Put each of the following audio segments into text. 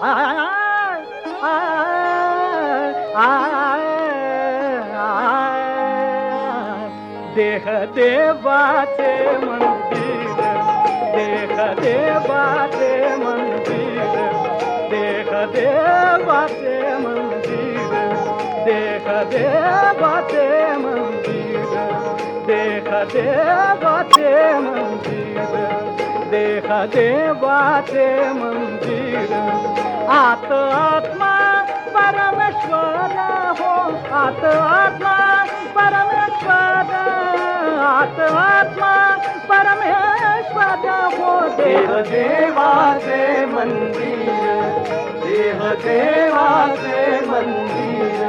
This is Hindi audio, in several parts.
आय. देह देवाचे मंदिर देह देवाचे मंदिर देह देवाचे मंदिर देह देवाचे मंदिर देह देवाचे मंदिर देह देवाचे मंदिर आत आत्मा परमेश्वर हो। आत आत्मा परमेश्वर आत आत्मा परमेश्वर हो। देव देवा देवाचे मंदिर देव देवा देवाचे मंदिर।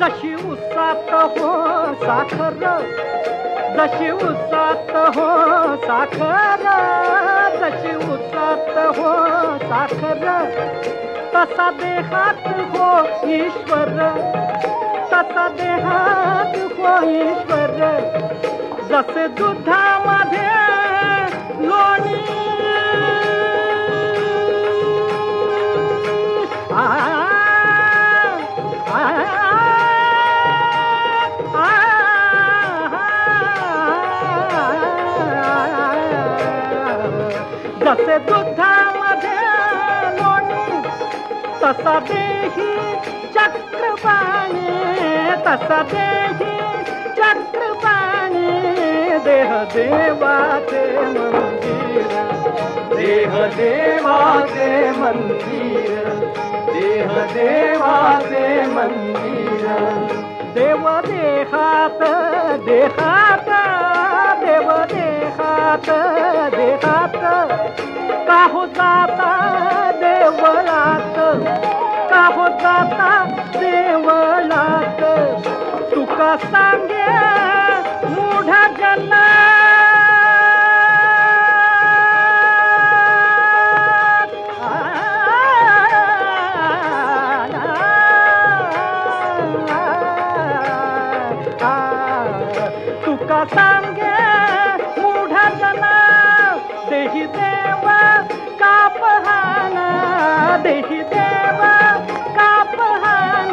जशी उसात हो साखर जशी उसात हो साखर। जशी उतरत हो साखर. तसा देहात हो ईश्वर. तसा देहात हो ईश्वर. जसे दुधामध्ये जसे दुधामध्ये लोणी तसा देही चक्रपाणी तसा देही चक्रपाणी देह देवाचे मंदिर, देह देवाचे मंदिर, देह देवाचे मंदिर। देव देहात देहात, देव देहात देहात काहो जाता देवळात काहो जाता देवळात तुका सांगे मुढा जना तुका सांगे देव कापहान देही देव कापहान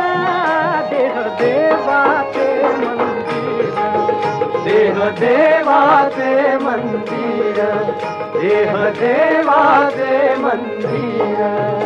देह देवाचे मंदिर। देह देवाचे मंदिर देह देवाचे मंदिर।